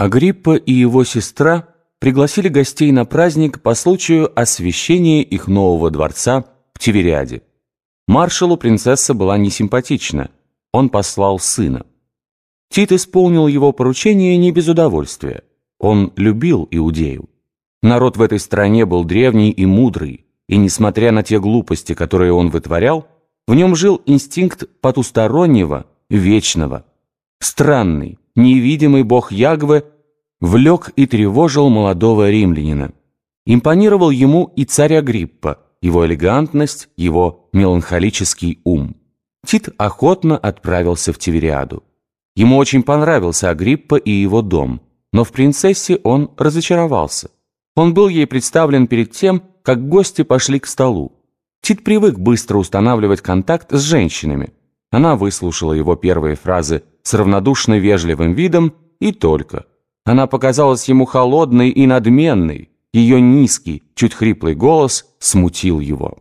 Агриппа и его сестра пригласили гостей на праздник по случаю освящения их нового дворца в Тивериаде. Маршалу принцесса была несимпатична, он послал сына. Тит исполнил его поручение не без удовольствия. Он любил Иудею. Народ в этой стране был древний и мудрый, и, несмотря на те глупости, которые он вытворял, в нем жил инстинкт потустороннего, вечного. Странный, невидимый бог Ягве влек и тревожил молодого римлянина. Импонировал ему и царь Агриппа, его элегантность, его меланхолический ум. Тит охотно отправился в Тивериаду. Ему очень понравился Агриппа и его дом, но в принцессе он разочаровался. Он был ей представлен перед тем, как гости пошли к столу. Тит привык быстро устанавливать контакт с женщинами. Она выслушала его первые фразы с равнодушно вежливым видом и только. Она показалась ему холодной и надменной. Ее низкий, чуть хриплый голос смутил его.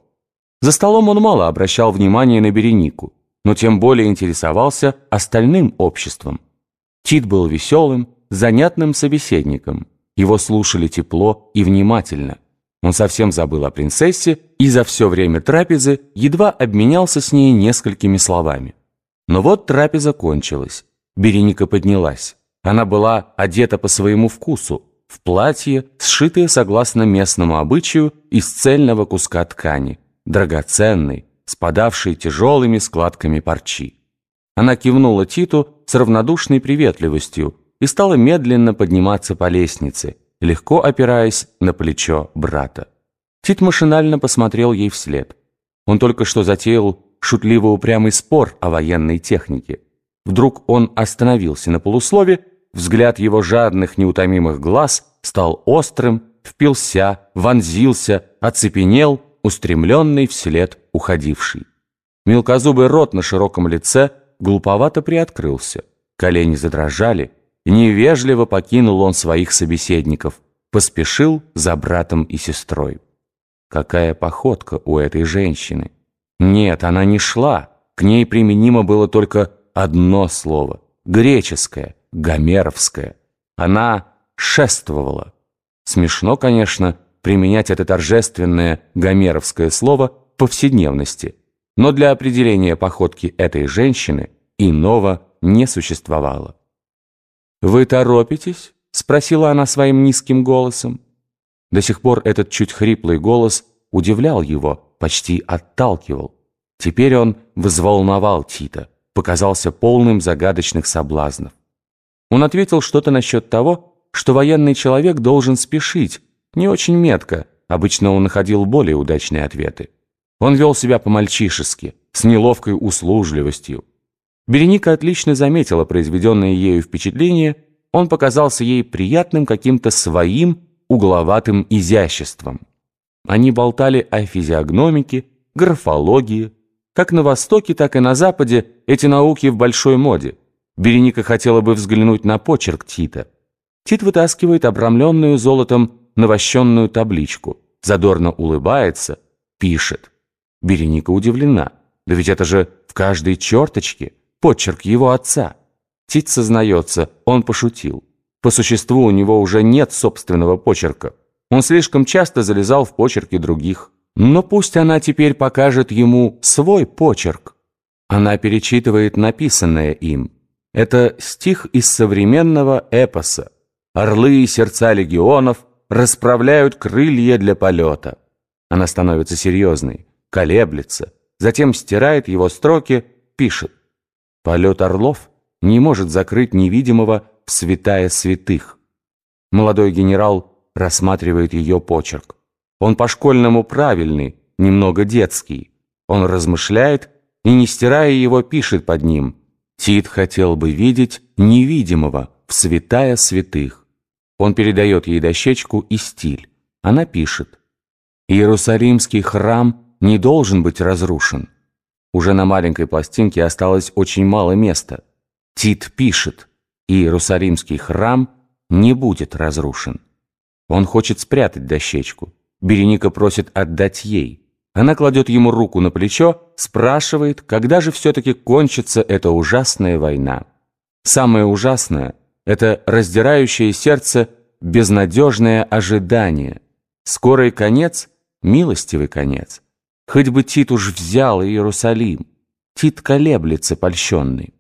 За столом он мало обращал внимания на Беренику, но тем более интересовался остальным обществом. Тит был веселым, занятным собеседником. Его слушали тепло и внимательно. Он совсем забыл о принцессе и за все время трапезы едва обменялся с ней несколькими словами. Но вот трапеза кончилась. Береника поднялась. Она была одета по своему вкусу, в платье, сшитое согласно местному обычаю из цельного куска ткани, драгоценной, спадавшей тяжелыми складками парчи. Она кивнула Титу с равнодушной приветливостью и стала медленно подниматься по лестнице, легко опираясь на плечо брата. Тит машинально посмотрел ей вслед. Он только что затеял шутливо-упрямый спор о военной технике. Вдруг он остановился на полуслове, взгляд его жадных неутомимых глаз стал острым, впился, вонзился, оцепенел, устремленный вслед уходивший. Мелкозубый рот на широком лице глуповато приоткрылся, колени задрожали, невежливо покинул он своих собеседников, поспешил за братом и сестрой. Какая походка у этой женщины! Нет, она не шла, к ней применимо было только одно слово — греческое, гомеровское. Она шествовала. Смешно, конечно, применять это торжественное гомеровское слово повседневности, но для определения походки этой женщины иного не существовало. «Вы торопитесь?» — спросила она своим низким голосом. До сих пор этот чуть хриплый голос удивлял его, почти отталкивал. Теперь он взволновал Тита, показался полным загадочных соблазнов. Он ответил что-то насчет того, что военный человек должен спешить, не очень метко, обычно он находил более удачные ответы. Он вел себя по-мальчишески, с неловкой услужливостью. Береника отлично заметила произведенное ею впечатление, он показался ей приятным каким-то своим угловатым изяществом. Они болтали о физиогномике, графологии. Как на Востоке, так и на Западе эти науки в большой моде. Береника хотела бы взглянуть на почерк Тита. Тит вытаскивает обрамленную золотом навощенную табличку, задорно улыбается, пишет. Береника удивлена. Да ведь это же в каждой черточке почерк его отца. Тит сознается, он пошутил. По существу у него уже нет собственного почерка. Он слишком часто залезал в почерки других. Но пусть она теперь покажет ему свой почерк. Она перечитывает написанное им. Это стих из современного эпоса. Орлы и сердца легионов расправляют крылья для полета. Она становится серьезной, колеблется, затем стирает его строки, пишет. Полет орлов не может закрыть невидимого в святая святых. Молодой генерал рассматривает ее почерк. Он по-школьному правильный, немного детский. Он размышляет и, не стирая его, пишет под ним. Тит хотел бы видеть невидимого в святая святых. Он передает ей дощечку и стиль. Она пишет. Иерусалимский храм не должен быть разрушен. Уже на маленькой пластинке осталось очень мало места. Тит пишет. Иерусалимский храм не будет разрушен. Он хочет спрятать дощечку. Береника просит отдать ей. Она кладет ему руку на плечо, спрашивает, когда же все-таки кончится эта ужасная война. Самое ужасное – это раздирающее сердце безнадежное ожидание. Скорый конец – милостивый конец. Хоть бы Тит уж взял Иерусалим. Тит колеблется польщенный.